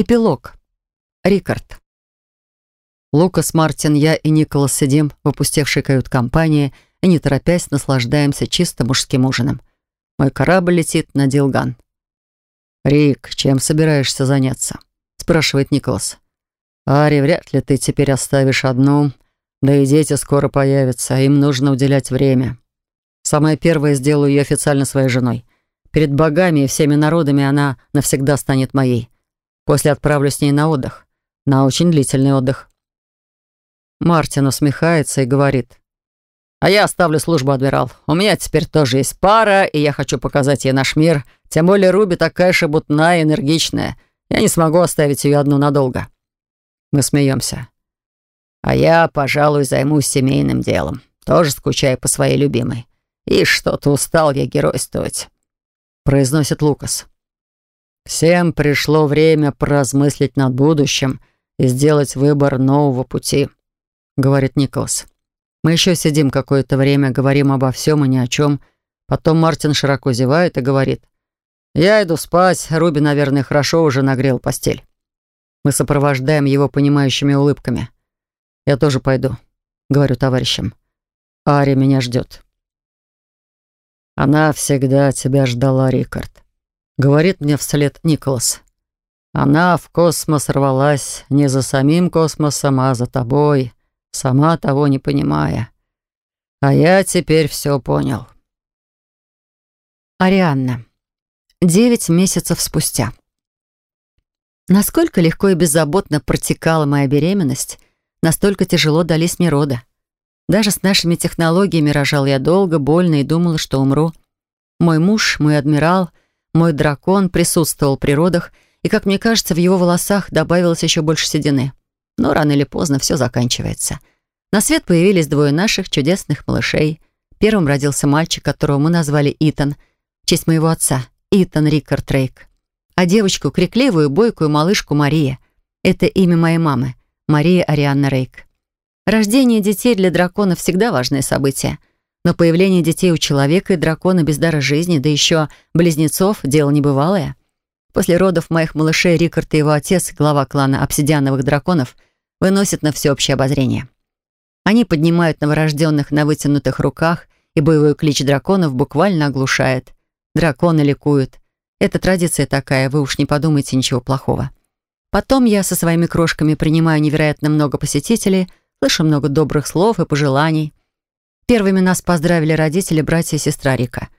Эпилог. Рикард. Лукас, Мартин, я и Николас сидим в опустевшей кают-компании и, не торопясь, наслаждаемся чисто мужским ужином. Мой корабль летит на Дилган. «Рик, чем собираешься заняться?» — спрашивает Николас. «Ари, вряд ли ты теперь оставишь одну. Да и дети скоро появятся, им нужно уделять время. Самое первое сделаю ее официально своей женой. Перед богами и всеми народами она навсегда станет моей. После отправлю с ней на отдых. На очень длительный отдых. Мартин усмехается и говорит. «А я оставлю службу, адмирал. У меня теперь тоже есть пара, и я хочу показать ей наш мир. Тем более Руби такая шебутная энергичная. Я не смогу оставить ее одну надолго». Мы смеемся. «А я, пожалуй, займусь семейным делом. Тоже скучаю по своей любимой. И что-то устал я геройствовать», — произносит Лукас. Всем пришло время поразмыслить над будущим и сделать выбор нового пути, говорит Николас. Мы еще сидим какое-то время, говорим обо всем и ни о чем. Потом Мартин широко зевает и говорит. «Я иду спать. Руби, наверное, хорошо уже нагрел постель». Мы сопровождаем его понимающими улыбками. «Я тоже пойду», — говорю товарищам. «Ари меня ждет». «Она всегда тебя ждала, Рикард», Говорит мне вслед Николас. Она в космос рвалась не за самим космосом, а за тобой, сама того не понимая. А я теперь все понял. Арианна. Девять месяцев спустя. Насколько легко и беззаботно протекала моя беременность, настолько тяжело дались мне роды. Даже с нашими технологиями рожал я долго, больно и думала, что умру. Мой муж, мой адмирал — мой дракон присутствовал при родах, и, как мне кажется, в его волосах добавилось еще больше седины. Но рано или поздно все заканчивается. На свет появились двое наших чудесных малышей. Первым родился мальчик, которого мы назвали Итан, в честь моего отца, Итан Рикард Рейк. А девочку, крикливую, бойкую малышку Мария. Это имя моей мамы, Мария Арианна Рейк. Рождение детей для дракона всегда важное событие. Но появление детей у человека и дракона без дара жизни, да еще близнецов, дело небывалое. После родов моих малышей Рикард и его отец, глава клана обсидиановых драконов, выносят на всеобщее обозрение. Они поднимают новорожденных на вытянутых руках, и боевой клич драконов буквально оглушает. Драконы ликуют. Это традиция такая, вы уж не подумайте ничего плохого. Потом я со своими крошками принимаю невероятно много посетителей, слышу много добрых слов и пожеланий. Первыми нас поздравили родители, братья и сестра Рика.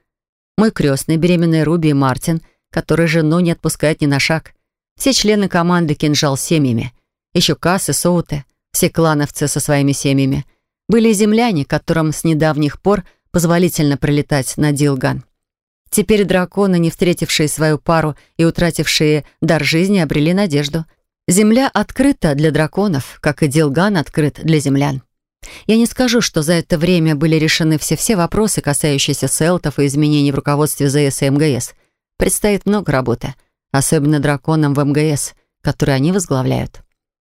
Мой крестный, беременная Руби и Мартин, который жену не отпускает ни на шаг. Все члены команды «Кинжал» с семьями. Еще Касс и Соуты, все клановцы со своими семьями. Были земляне, которым с недавних пор позволительно прилетать на Дилган. Теперь драконы, не встретившие свою пару и утратившие дар жизни, обрели надежду. Земля открыта для драконов, как и Дилган открыт для землян. Я не скажу, что за это время были решены все-все вопросы, касающиеся селтов и изменений в руководстве ЗС и МГС. Предстоит много работы, особенно драконам в МГС, которые они возглавляют.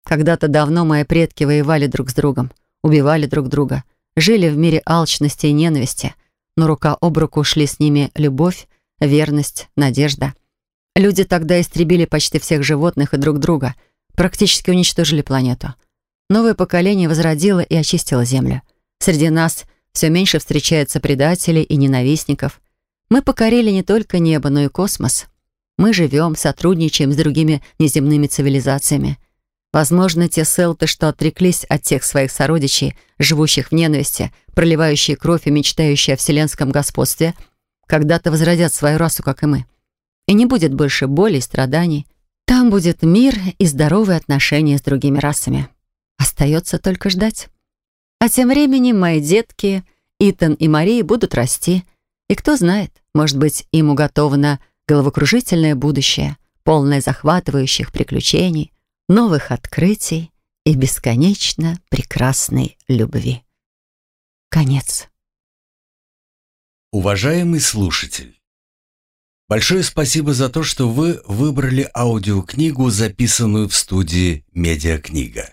Когда-то давно мои предки воевали друг с другом, убивали друг друга, жили в мире алчности и ненависти, но рука об руку шли с ними любовь, верность, надежда. Люди тогда истребили почти всех животных и друг друга, практически уничтожили планету. Новое поколение возродило и очистило Землю. Среди нас все меньше встречается предателей и ненавистников. Мы покорили не только небо, но и космос. Мы живем, сотрудничаем с другими неземными цивилизациями. Возможно, те селты, что отреклись от тех своих сородичей, живущих в ненависти, проливающие кровь и мечтающие о вселенском господстве, когда-то возродят свою расу, как и мы. И не будет больше боли и страданий. Там будет мир и здоровые отношения с другими расами. Остается только ждать. А тем временем мои детки, Итан и Мария, будут расти. И кто знает, может быть, им уготовано головокружительное будущее, полное захватывающих приключений, новых открытий и бесконечно прекрасной любви. Конец. Уважаемый слушатель, большое спасибо за то, что вы выбрали аудиокнигу, записанную в студии «Медиакнига».